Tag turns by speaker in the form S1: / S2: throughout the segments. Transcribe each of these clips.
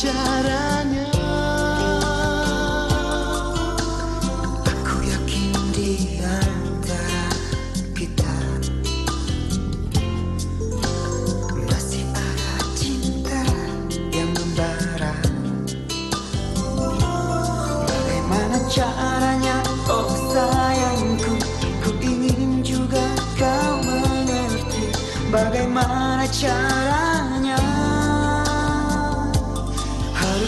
S1: caranya
S2: Aku yakin di antara kita Masih ada cinta yang membara. Bagaimana caranya? Oh sayangku Ku ingin juga kau mengerti. Bagaimana caranya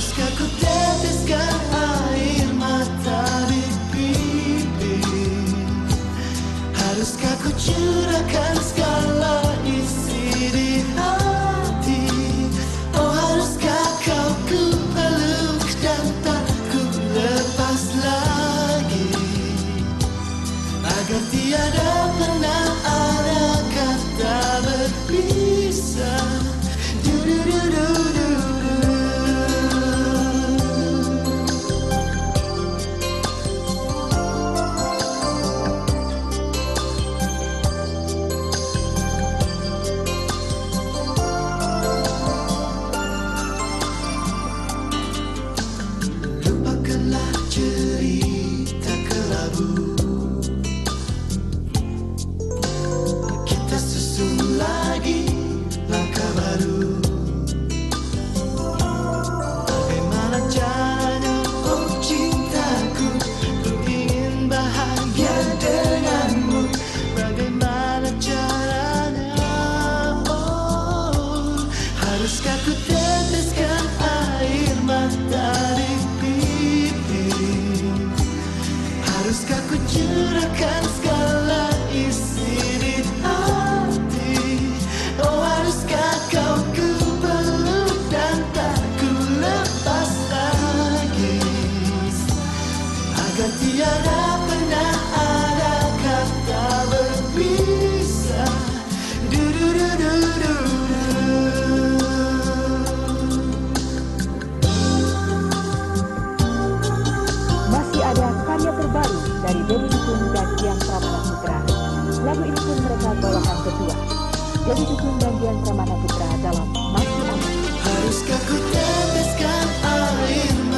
S1: Haruskah ku teteskan air mata di pipi Haruskah ku curahkan segala isi di hati? Oh haruskah kau ku peluk dan tak ku lepas Haruskah ku teteskan air mata di pipi Haruskah ku curahkan segala isi di hati? Oh haruskah kau ku peluk dan tak ku lepas lagi Agar tiada pernah ada kata berpisah
S3: ini pun mereka bawakan berdua. Denny Dukun dan Dian Pramana Putra dalam Masih.
S1: Haruskah ku teteskan air